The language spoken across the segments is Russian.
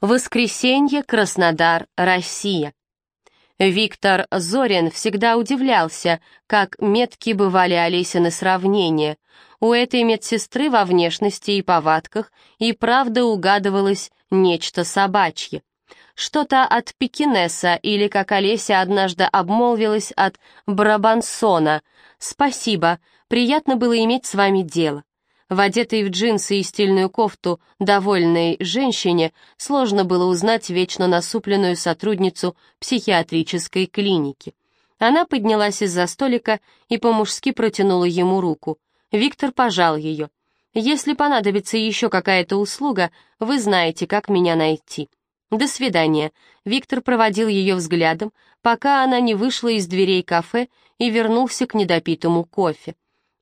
Воскресенье, Краснодар, Россия. Виктор Зорин всегда удивлялся, как метки бывали Олесины сравнения. У этой медсестры во внешности и повадках и правда угадывалось нечто собачье. Что-то от пекинеса или, как Олеся однажды обмолвилась, от брабансона. «Спасибо, приятно было иметь с вами дело». В одетой в джинсы и стильную кофту довольной женщине сложно было узнать вечно насупленную сотрудницу психиатрической клиники. Она поднялась из-за столика и по-мужски протянула ему руку. Виктор пожал ее. «Если понадобится еще какая-то услуга, вы знаете, как меня найти». «До свидания». Виктор проводил ее взглядом, пока она не вышла из дверей кафе и вернулся к недопитому кофе.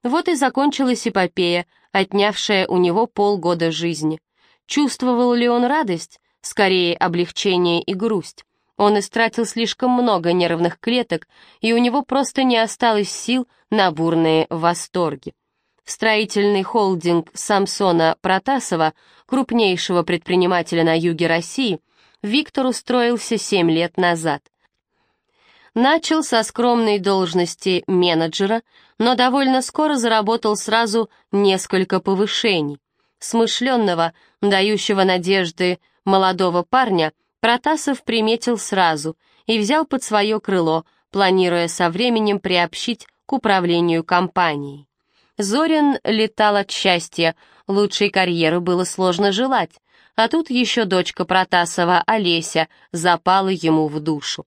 Вот и закончилась эпопея, отнявшая у него полгода жизни. Чувствовал ли он радость? Скорее, облегчение и грусть. Он истратил слишком много нервных клеток, и у него просто не осталось сил на бурные восторги. Строительный холдинг Самсона Протасова, крупнейшего предпринимателя на юге России, Виктор устроился семь лет назад. Начал со скромной должности менеджера, но довольно скоро заработал сразу несколько повышений. Смышленного, дающего надежды молодого парня, Протасов приметил сразу и взял под свое крыло, планируя со временем приобщить к управлению компанией. Зорин летал от счастья, лучшей карьеры было сложно желать, а тут еще дочка Протасова, Олеся, запала ему в душу.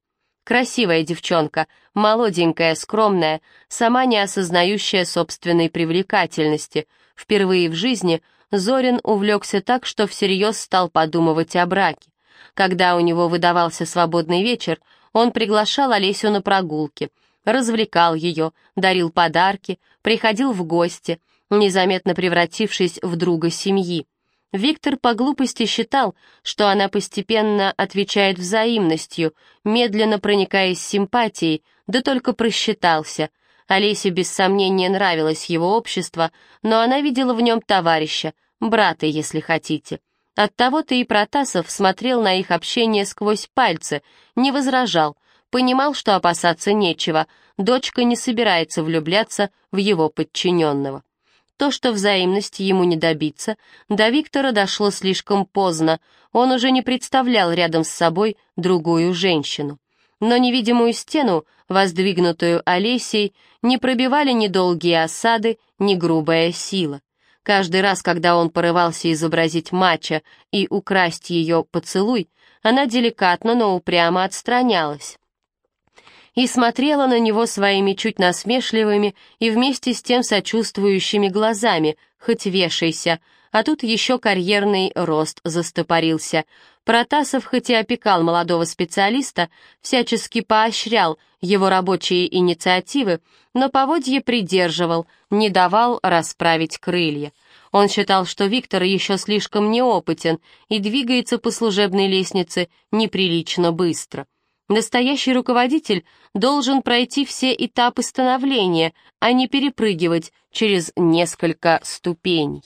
Красивая девчонка, молоденькая, скромная, сама не осознающая собственной привлекательности. Впервые в жизни Зорин увлекся так, что всерьез стал подумывать о браке. Когда у него выдавался свободный вечер, он приглашал Олесю на прогулки, развлекал ее, дарил подарки, приходил в гости, незаметно превратившись в друга семьи. Виктор по глупости считал, что она постепенно отвечает взаимностью, медленно проникаясь симпатией, да только просчитался. Олесе без сомнения нравилось его общество, но она видела в нем товарища, брата, если хотите. Оттого-то и Протасов смотрел на их общение сквозь пальцы, не возражал, понимал, что опасаться нечего, дочка не собирается влюбляться в его подчиненного. То, что взаимности ему не добиться, до Виктора дошло слишком поздно, он уже не представлял рядом с собой другую женщину. Но невидимую стену, воздвигнутую Олесей, не пробивали ни долгие осады, ни грубая сила. Каждый раз, когда он порывался изобразить мача и украсть ее поцелуй, она деликатно, но упрямо отстранялась и смотрела на него своими чуть насмешливыми и вместе с тем сочувствующими глазами, хоть вешайся, а тут еще карьерный рост застопорился. Протасов хоть и опекал молодого специалиста, всячески поощрял его рабочие инициативы, но поводье придерживал, не давал расправить крылья. Он считал, что Виктор еще слишком неопытен и двигается по служебной лестнице неприлично быстро. Настоящий руководитель должен пройти все этапы становления, а не перепрыгивать через несколько ступеней.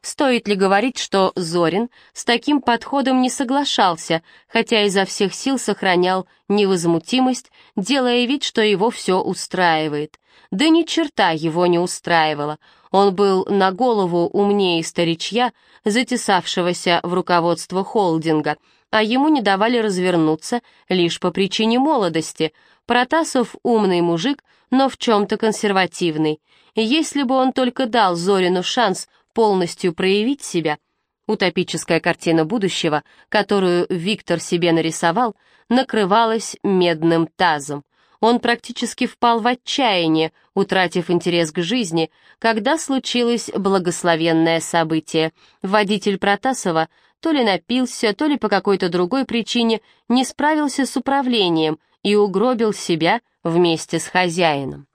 Стоит ли говорить, что Зорин с таким подходом не соглашался, хотя изо всех сил сохранял невозмутимость, делая вид, что его все устраивает. Да ни черта его не устраивало. Он был на голову умнее старичья, затесавшегося в руководство холдинга — а ему не давали развернуться лишь по причине молодости. Протасов умный мужик, но в чем-то консервативный. Если бы он только дал Зорину шанс полностью проявить себя, утопическая картина будущего, которую Виктор себе нарисовал, накрывалась медным тазом. Он практически впал в отчаяние, утратив интерес к жизни, когда случилось благословенное событие. Водитель Протасова то ли напился, то ли по какой-то другой причине не справился с управлением и угробил себя вместе с хозяином.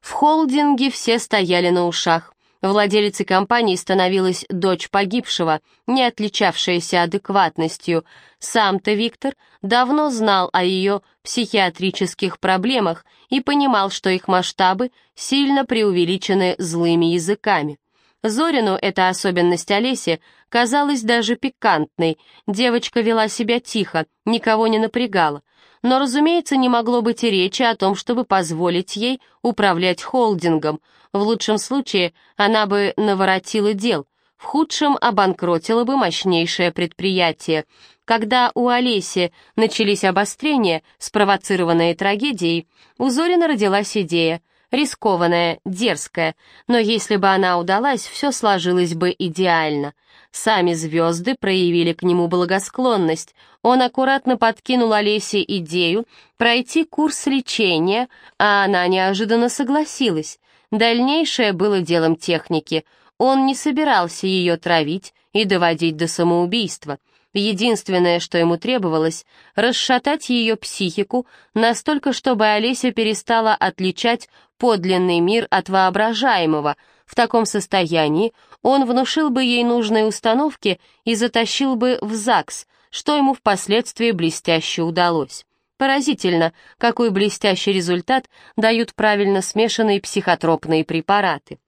В холдинге все стояли на ушах. Владелицей компании становилась дочь погибшего, не отличавшаяся адекватностью. Сам-то Виктор давно знал о ее психиатрических проблемах и понимал, что их масштабы сильно преувеличены злыми языками. Зорину эта особенность Олеси казалась даже пикантной. Девочка вела себя тихо, никого не напрягала. Но, разумеется, не могло быть и речи о том, чтобы позволить ей управлять холдингом. В лучшем случае она бы наворотила дел, в худшем обанкротила бы мощнейшее предприятие. Когда у Олеси начались обострения, спровоцированные трагедией, у Зорина родилась идея — рискованная, дерзкая, но если бы она удалась, все сложилось бы идеально. Сами звезды проявили к нему благосклонность. Он аккуратно подкинул Олесе идею пройти курс лечения, а она неожиданно согласилась. Дальнейшее было делом техники. Он не собирался ее травить и доводить до самоубийства. Единственное, что ему требовалось, расшатать ее психику настолько, чтобы Олеся перестала отличать подлинный мир от воображаемого. В таком состоянии он внушил бы ей нужные установки и затащил бы в ЗАГС, что ему впоследствии блестяще удалось. Поразительно, какой блестящий результат дают правильно смешанные психотропные препараты.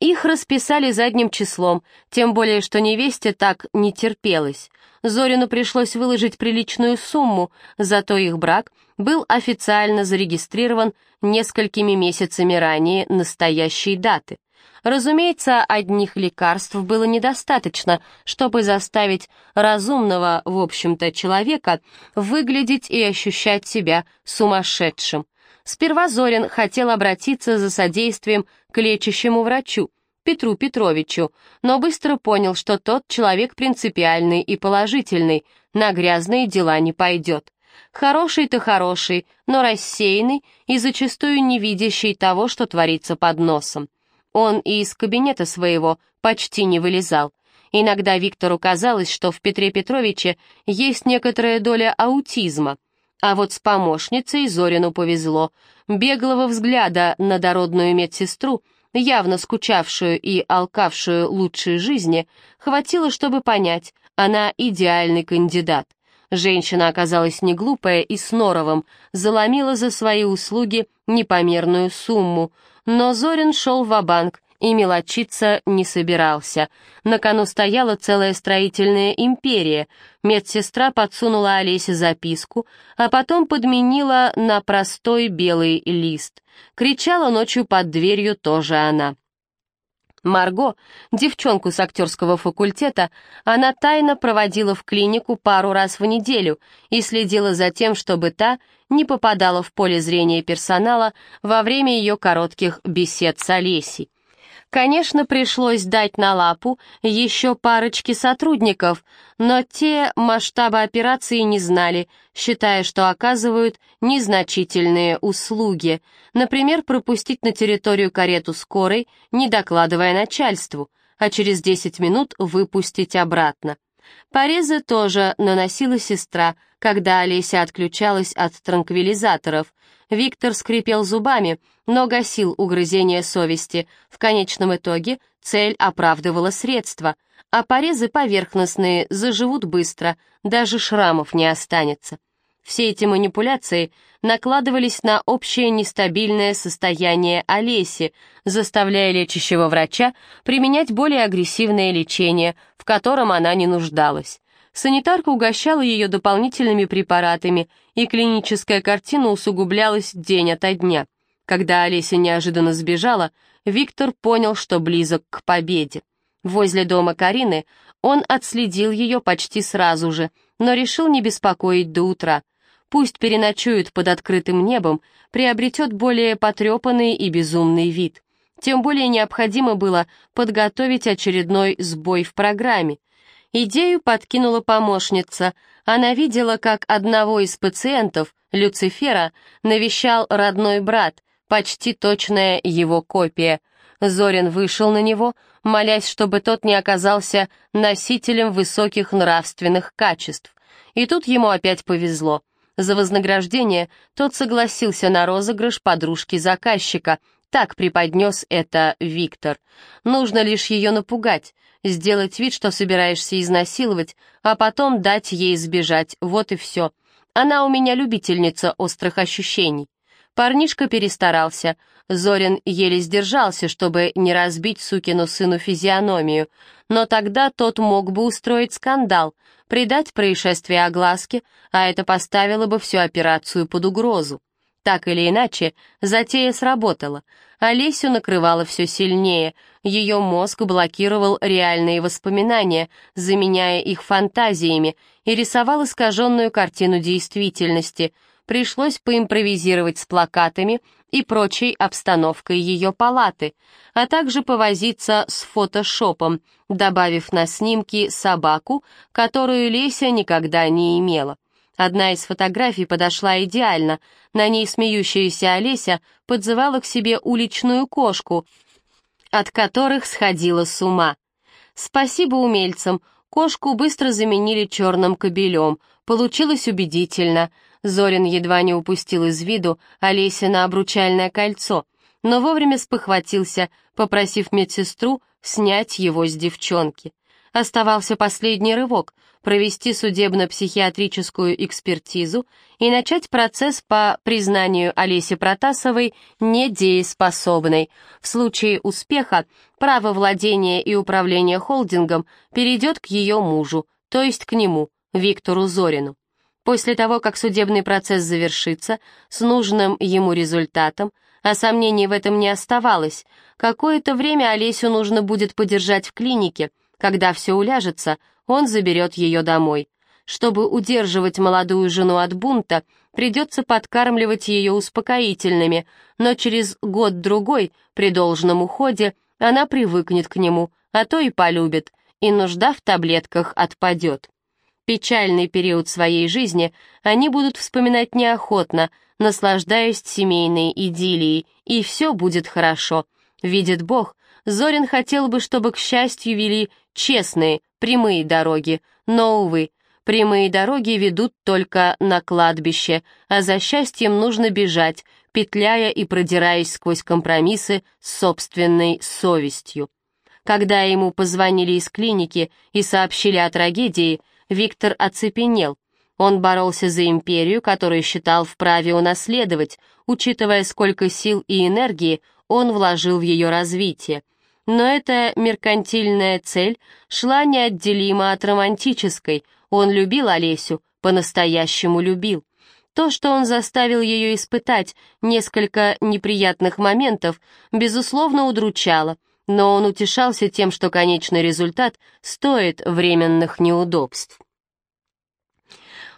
Их расписали задним числом, тем более, что невесте так не терпелось. Зорину пришлось выложить приличную сумму, зато их брак был официально зарегистрирован несколькими месяцами ранее настоящей даты. Разумеется, одних лекарств было недостаточно, чтобы заставить разумного, в общем-то, человека выглядеть и ощущать себя сумасшедшим. Сперва Зорин хотел обратиться за содействием к лечащему врачу, Петру Петровичу, но быстро понял, что тот человек принципиальный и положительный, на грязные дела не пойдет. Хороший-то хороший, но рассеянный и зачастую не видящий того, что творится под носом. Он и из кабинета своего почти не вылезал. Иногда Виктору казалось, что в Петре Петровиче есть некоторая доля аутизма — а вот с помощницей Зорину повезло. Беглого взгляда на дородную медсестру, явно скучавшую и алкавшую лучшей жизни, хватило, чтобы понять, она идеальный кандидат. Женщина оказалась не глупая и с норовом, заломила за свои услуги непомерную сумму, но Зорин шел в банк и мелочиться не собирался. На кону стояла целая строительная империя. Медсестра подсунула Олесе записку, а потом подменила на простой белый лист. Кричала ночью под дверью тоже она. Марго, девчонку с актерского факультета, она тайно проводила в клинику пару раз в неделю и следила за тем, чтобы та не попадала в поле зрения персонала во время ее коротких бесед с Олесей. Конечно, пришлось дать на лапу еще парочке сотрудников, но те масштабы операции не знали, считая, что оказывают незначительные услуги. Например, пропустить на территорию карету скорой, не докладывая начальству, а через 10 минут выпустить обратно. Порезы тоже наносила сестра, когда Олеся отключалась от транквилизаторов. Виктор скрипел зубами, но гасил угрызение совести. В конечном итоге цель оправдывала средства, а порезы поверхностные заживут быстро, даже шрамов не останется. Все эти манипуляции накладывались на общее нестабильное состояние Олеси, заставляя лечащего врача применять более агрессивное лечение, котором она не нуждалась. Санитарка угощала ее дополнительными препаратами, и клиническая картина усугублялась день ото дня. Когда Олеся неожиданно сбежала, Виктор понял, что близок к победе. Возле дома Карины он отследил ее почти сразу же, но решил не беспокоить до утра — Пусть переночует под открытым небом, приобретет более потрепанный и безумный вид. Тем более необходимо было подготовить очередной сбой в программе. Идею подкинула помощница. Она видела, как одного из пациентов, Люцифера, навещал родной брат, почти точная его копия. Зорин вышел на него, молясь, чтобы тот не оказался носителем высоких нравственных качеств. И тут ему опять повезло — за вознаграждение тот согласился на розыгрыш подружки заказчика. Так преподнес это Виктор. Нужно лишь ее напугать, сделать вид, что собираешься изнасиловать, а потом дать ей сбежать, вот и все. Она у меня любительница острых ощущений. Парнишка перестарался. Зорин еле сдержался, чтобы не разбить сукину сыну физиономию, но тогда тот мог бы устроить скандал, придать происшествие огласке, а это поставило бы всю операцию под угрозу. Так или иначе, затея сработала. Олесю накрывало все сильнее, ее мозг блокировал реальные воспоминания, заменяя их фантазиями, и рисовал искаженную картину действительности. Пришлось поимпровизировать с плакатами и прочей обстановкой ее палаты, а также повозиться с фотошопом, добавив на снимки собаку, которую Леся никогда не имела. Одна из фотографий подошла идеально, на ней смеющаяся Олеся подзывала к себе уличную кошку, от которых сходила с ума. Спасибо умельцам, кошку быстро заменили черным кобелем, получилось убедительно. Зорин едва не упустил из виду Олесе на обручальное кольцо, но вовремя спохватился, попросив медсестру снять его с девчонки. Оставался последний рывок — провести судебно-психиатрическую экспертизу и начать процесс по признанию Олеси Протасовой недееспособной. В случае успеха право владения и управления холдингом перейдет к ее мужу, то есть к нему, Виктору Зорину. После того, как судебный процесс завершится с нужным ему результатом, а сомнений в этом не оставалось, какое-то время Олесю нужно будет подержать в клинике — когда все уляжется, он заберет ее домой. Чтобы удерживать молодую жену от бунта, придется подкармливать ее успокоительными, но через год-другой, при должном уходе, она привыкнет к нему, а то и полюбит, и нужда в таблетках отпадет. Печальный период своей жизни они будут вспоминать неохотно, наслаждаясь семейной идиллией, и все будет хорошо. Видит Бог, Зорин хотел бы, чтобы к счастью вели честные, прямые дороги, но, увы, прямые дороги ведут только на кладбище, а за счастьем нужно бежать, петляя и продираясь сквозь компромиссы с собственной совестью. Когда ему позвонили из клиники и сообщили о трагедии, Виктор оцепенел. Он боролся за империю, которую считал вправе унаследовать, учитывая, сколько сил и энергии он вложил в ее развитие — но эта меркантильная цель шла неотделимо от романтической. Он любил Олесю, по-настоящему любил. То, что он заставил ее испытать несколько неприятных моментов, безусловно, удручало, но он утешался тем, что конечный результат стоит временных неудобств.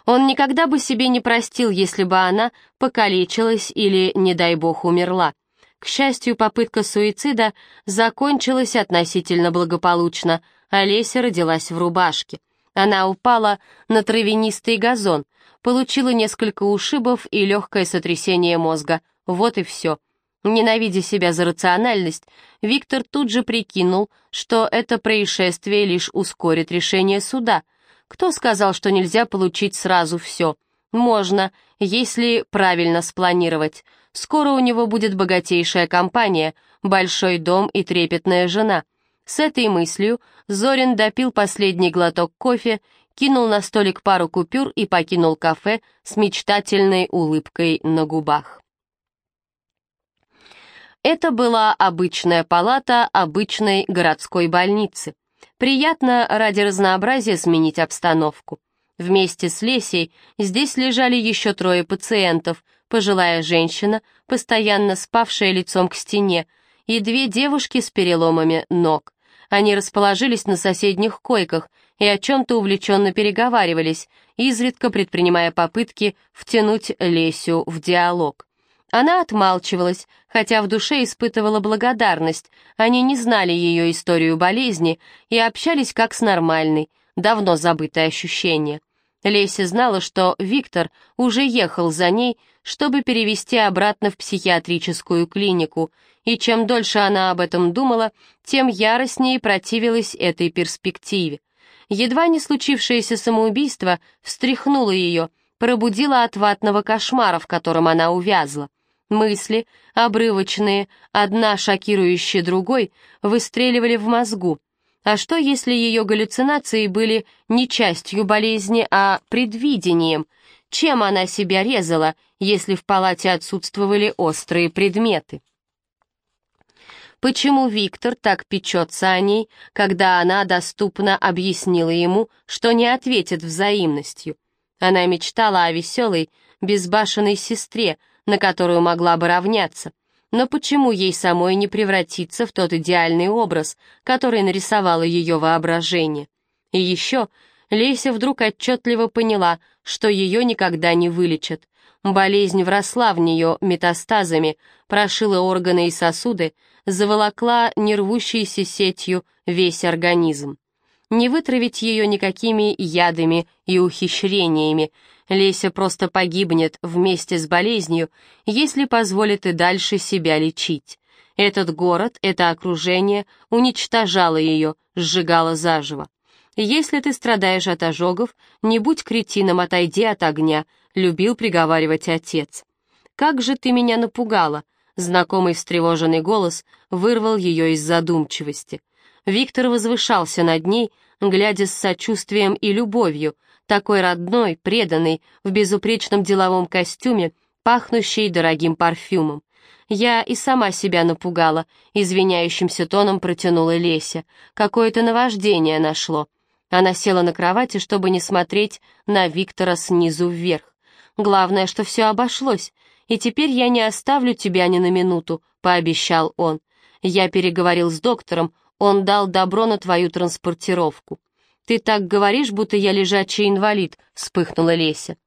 Он никогда бы себе не простил, если бы она покалечилась или, не дай бог, умерла. К счастью, попытка суицида закончилась относительно благополучно. Олеся родилась в рубашке. Она упала на травянистый газон, получила несколько ушибов и легкое сотрясение мозга. Вот и все. Ненавидя себя за рациональность, Виктор тут же прикинул, что это происшествие лишь ускорит решение суда. Кто сказал, что нельзя получить сразу все? Можно, если правильно спланировать. Скоро у него будет богатейшая компания, большой дом и трепетная жена. С этой мыслью Зорин допил последний глоток кофе, кинул на столик пару купюр и покинул кафе с мечтательной улыбкой на губах. Это была обычная палата обычной городской больницы. Приятно ради разнообразия сменить обстановку. Вместе с Лесей здесь лежали еще трое пациентов, пожилая женщина, постоянно спавшая лицом к стене, и две девушки с переломами ног. Они расположились на соседних койках и о чем-то увлеченно переговаривались, изредка предпринимая попытки втянуть Лесю в диалог. Она отмалчивалась, хотя в душе испытывала благодарность, они не знали ее историю болезни и общались как с нормальной, давно забытой ощущение. Леся знала, что Виктор уже ехал за ней, чтобы перевести обратно в психиатрическую клинику, и чем дольше она об этом думала, тем яростнее противилась этой перспективе. Едва не случившееся самоубийство встряхнуло ее, пробудило от ватного кошмара, в котором она увязла. Мысли, обрывочные, одна шокирующая другой, выстреливали в мозгу. А что, если ее галлюцинации были не частью болезни, а предвидением — Чем она себя резала, если в палате отсутствовали острые предметы? Почему Виктор так печется о ней, когда она доступно объяснила ему, что не ответит взаимностью? Она мечтала о веселой, безбашенной сестре, на которую могла бы равняться. Но почему ей самой не превратиться в тот идеальный образ, который нарисовало ее воображение? И еще Леся вдруг отчетливо поняла, что ее никогда не вылечат. Болезнь вросла в нее метастазами, прошила органы и сосуды, заволокла нервущейся сетью весь организм. Не вытравить ее никакими ядами и ухищрениями. Леся просто погибнет вместе с болезнью, если позволит и дальше себя лечить. Этот город, это окружение уничтожало ее, сжигало заживо. Если ты страдаешь от ожогов, не будь кретином, отойди от огня, любил приговаривать отец. Как же ты меня напугала, Знакомый встревоженный голос вырвал ее из задумчивости. Виктор возвышался над ней, глядя с сочувствием и любовью, такой родной, преданный, в безупречном деловом костюме, пахнущий дорогим парфюмом. Я и сама себя напугала, извиняющимся тоном протянула Леся. Какое-то наваждение нашло. Она села на кровати, чтобы не смотреть на Виктора снизу вверх. Главное, что все обошлось, и теперь я не оставлю тебя ни на минуту», — пообещал он. «Я переговорил с доктором, он дал добро на твою транспортировку». «Ты так говоришь, будто я лежачий инвалид», — вспыхнула Леся.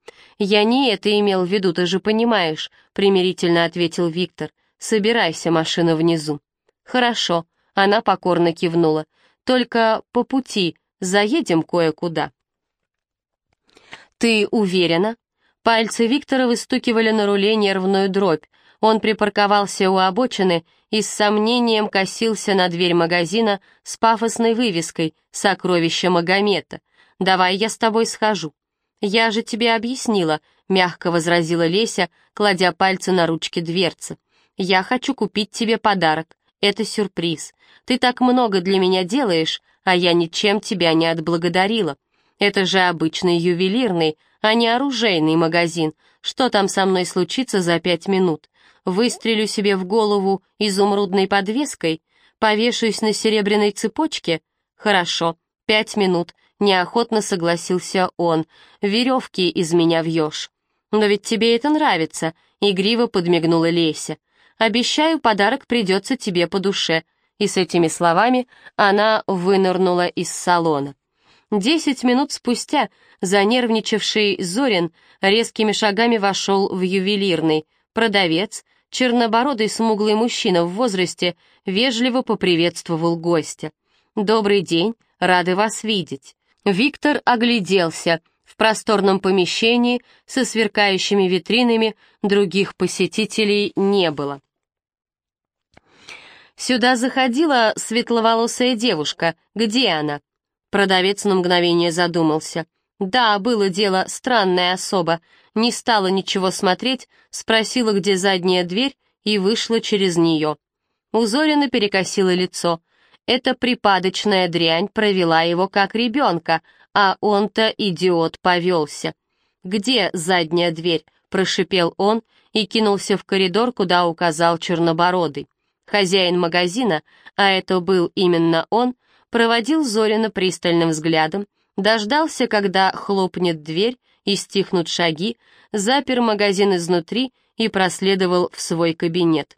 «Я не это имел в виду, ты же понимаешь», — примирительно ответил Виктор. «Собирайся, машина внизу». «Хорошо», — она покорно кивнула. «Только по пути заедем кое-куда». «Ты уверена?» Пальцы Виктора выстукивали на руле нервную дробь. Он припарковался у обочины и с сомнением косился на дверь магазина с пафосной вывеской «Сокровище Магомета». «Давай я с тобой схожу». «Я же тебе объяснила», — мягко возразила Леся, кладя пальцы на ручки дверцы. «Я хочу купить тебе подарок. Это сюрприз. Ты так много для меня делаешь, а я ничем тебя не отблагодарила. Это же обычный ювелирный, а не оружейный магазин. Что там со мной случится за пять минут? Выстрелю себе в голову изумрудной подвеской? Повешусь на серебряной цепочке? Хорошо, пять минут. Неохотно согласился он. Веревки из меня вьешь. Но ведь тебе это нравится, игриво подмигнула Леся. Обещаю, подарок придется тебе по душе. И с этими словами она вынырнула из салона. Десять минут спустя занервничавший Зорин резкими шагами вошел в ювелирный. Продавец, чернобородый смуглый мужчина в возрасте, вежливо поприветствовал гостя. «Добрый день, рады вас видеть». Виктор огляделся. В просторном помещении со сверкающими витринами других посетителей не было. Сюда заходила светловолосая девушка. Где она? Продавец на мгновение задумался. Да, было дело, странная особа. Не стала ничего смотреть, спросила, где задняя дверь, и вышла через нее. У Зорина перекосило лицо. Эта припадочная дрянь провела его как ребенка, а он-то, идиот, повелся. «Где задняя дверь?» — прошипел он и кинулся в коридор, куда указал Чернобородый. Хозяин магазина, а это был именно он, проводил Зорина пристальным взглядом, дождался, когда хлопнет дверь и стихнут шаги, запер магазин изнутри и проследовал в свой кабинет.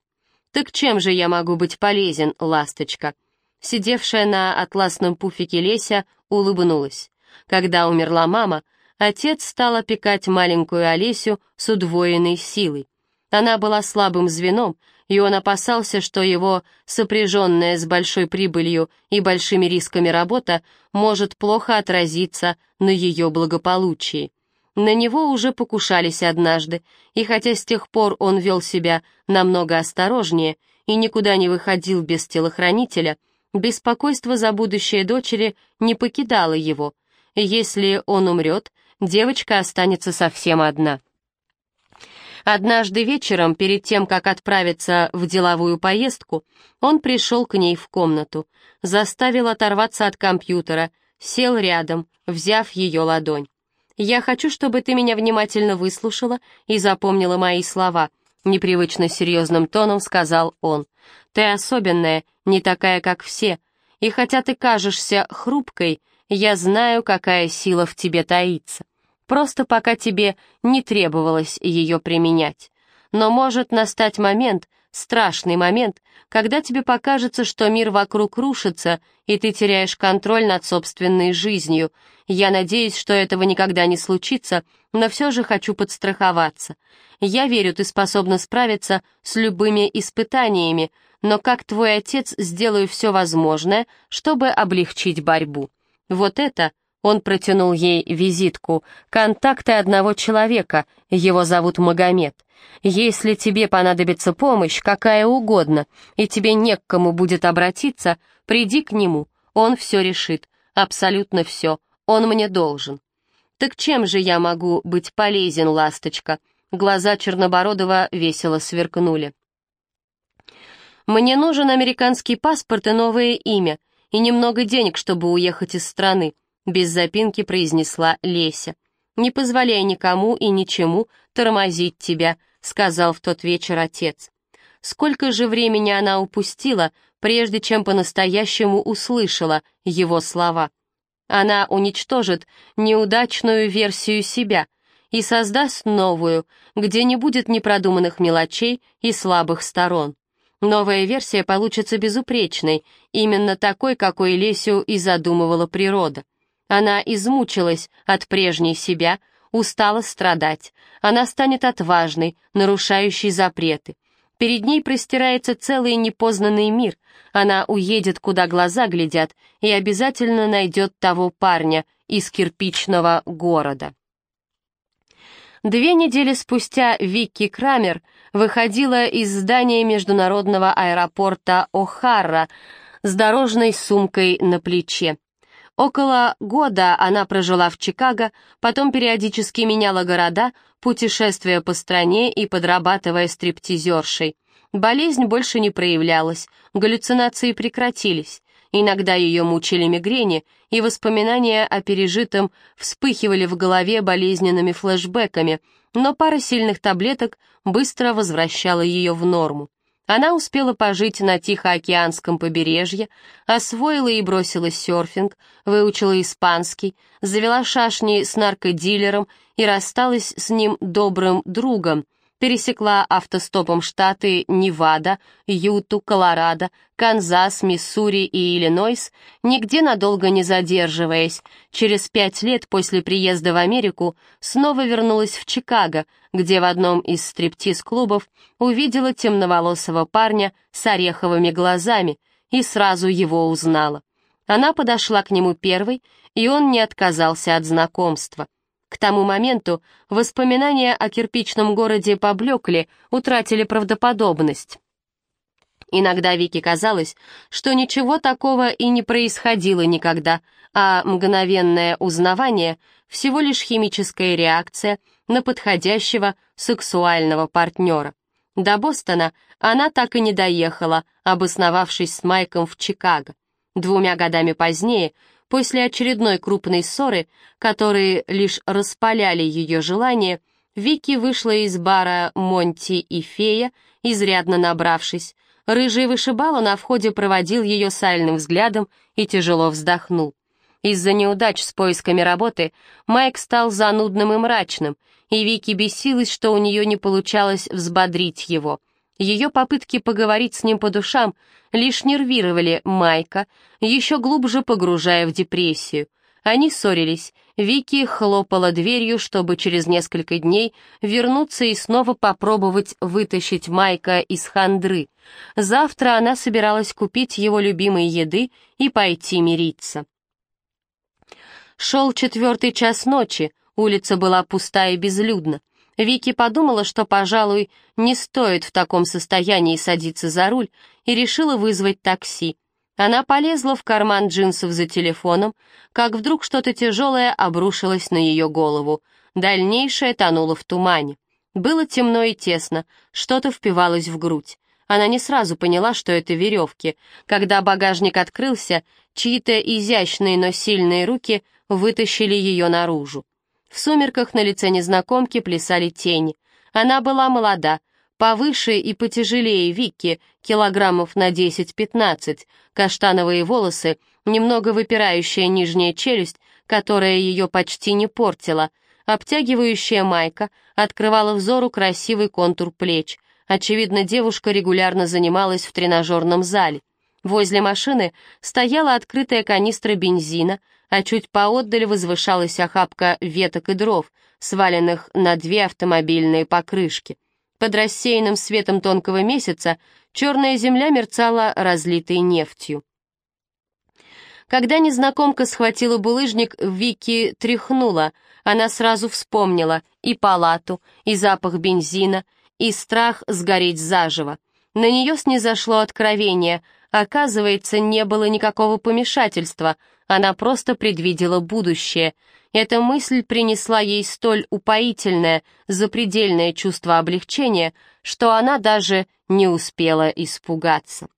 «Так чем же я могу быть полезен, ласточка?» Сидевшая на атласном пуфике Леся улыбнулась. Когда умерла мама, отец стал опекать маленькую Олесю с удвоенной силой. Она была слабым звеном, и он опасался, что его сопряженная с большой прибылью и большими рисками работа может плохо отразиться на ее благополучии. На него уже покушались однажды, и хотя с тех пор он вел себя намного осторожнее и никуда не выходил без телохранителя, беспокойство за будущее дочери не покидало его. Если он умрет, девочка останется совсем одна. Однажды вечером, перед тем, как отправиться в деловую поездку, он пришел к ней в комнату, заставил оторваться от компьютера, сел рядом, взяв ее ладонь. Я хочу, чтобы ты меня внимательно выслушала и запомнила мои слова», — непривычно серьезным тоном сказал он. «Ты особенная, не такая, как все, и хотя ты кажешься хрупкой, я знаю, какая сила в тебе таится. Просто пока тебе не требовалось ее применять. Но может настать момент, страшный момент, когда тебе покажется, что мир вокруг рушится, и ты теряешь контроль над собственной жизнью. Я надеюсь, что этого никогда не случится, но все же хочу подстраховаться. Я верю, ты способна справиться с любыми испытаниями, но как твой отец сделаю все возможное, чтобы облегчить борьбу. Вот это он протянул ей визитку. «Контакты одного человека. Его зовут Магомед. Если тебе понадобится помощь, какая угодно, и тебе не к кому будет обратиться, приди к нему. Он все решит. Абсолютно все. Он мне должен». «Так чем же я могу быть полезен, ласточка?» Глаза Чернобородова весело сверкнули. «Мне нужен американский паспорт и новое имя, и немного денег, чтобы уехать из страны. — без запинки произнесла Леся. «Не позволяй никому и ничему тормозить тебя», — сказал в тот вечер отец. Сколько же времени она упустила, прежде чем по-настоящему услышала его слова. Она уничтожит неудачную версию себя и создаст новую, где не будет непродуманных мелочей и слабых сторон. Новая версия получится безупречной, именно такой, какой Лесю и задумывала природа. Она измучилась от прежней себя, устала страдать. Она станет отважной, нарушающей запреты. Перед ней простирается целый непознанный мир. Она уедет, куда глаза глядят, и обязательно найдет того парня из кирпичного города. Две недели спустя Викки Крамер выходила из здания международного аэропорта О'Харра с дорожной сумкой на плече. Около года она прожила в Чикаго, потом периодически меняла города, путешествуя по стране и подрабатывая стриптизершей. Болезнь больше не проявлялась, галлюцинации прекратились. Иногда ее мучили мигрени, и воспоминания о пережитом вспыхивали в голове болезненными флешбеками, но пара сильных таблеток быстро возвращала ее в норму. Она успела пожить на Тихоокеанском побережье, освоила и бросила серфинг, выучила испанский, завела шашни с наркодилером и рассталась с ним добрым другом, пересекла автостопом штаты Невада, Юту, Колорадо, Канзас, Миссури и Иллинойс, нигде надолго не задерживаясь. Через пять лет после приезда в Америку снова вернулась в Чикаго, где в одном из стриптиз-клубов увидела темноволосого парня с ореховыми глазами и сразу его узнала. Она подошла к нему первой, и он не отказался от знакомства. К тому моменту воспоминания о кирпичном городе поблекли, утратили правдоподобность. Иногда Вике казалось, что ничего такого и не происходило никогда, а мгновенное узнавание — всего лишь химическая реакция на подходящего сексуального партнера. До Бостона она так и не доехала, обосновавшись с Майком в Чикаго. Двумя годами позднее После очередной крупной ссоры, которые лишь распаляли ее желание, Вики вышла из бара «Монти и фея», изрядно набравшись. Рыжий вышибала на входе проводил ее сальным взглядом и тяжело вздохнул. Из-за неудач с поисками работы Майк стал занудным и мрачным, и Вики бесилась, что у нее не получалось взбодрить его — ее попытки поговорить с ним по душам лишь нервировали Майка, еще глубже погружая в депрессию. Они ссорились. Вики хлопала дверью, чтобы через несколько дней вернуться и снова попробовать вытащить Майка из хандры. Завтра она собиралась купить его любимой еды и пойти мириться. Шел четвертый час ночи, улица была пуста и безлюдна. Вики подумала, что, пожалуй, не стоит в таком состоянии садиться за руль, и решила вызвать такси. Она полезла в карман джинсов за телефоном, как вдруг что-то тяжелое обрушилось на ее голову. Дальнейшее тонуло в тумане. Было темно и тесно, что-то впивалось в грудь. Она не сразу поняла, что это веревки. Когда багажник открылся, чьи-то изящные, но сильные руки вытащили ее наружу. В сумерках на лице незнакомки плясали тени. Она была молода, повыше и потяжелее Вики, килограммов на 10-15, каштановые волосы, немного выпирающая нижняя челюсть, которая ее почти не портила, обтягивающая майка открывала взору красивый контур плеч. Очевидно, девушка регулярно занималась в тренажерном зале. Возле машины стояла открытая канистра бензина, а чуть поотдаль возвышалась охапка веток и дров, сваленных на две автомобильные покрышки. Под рассеянным светом тонкого месяца черная земля мерцала разлитой нефтью. Когда незнакомка схватила булыжник, Вики тряхнула. Она сразу вспомнила и палату, и запах бензина, и страх сгореть заживо. На нее снизошло откровение. Оказывается, не было никакого помешательства, она просто предвидела будущее. Эта мысль принесла ей столь упоительное, запредельное чувство облегчения, что она даже не успела испугаться.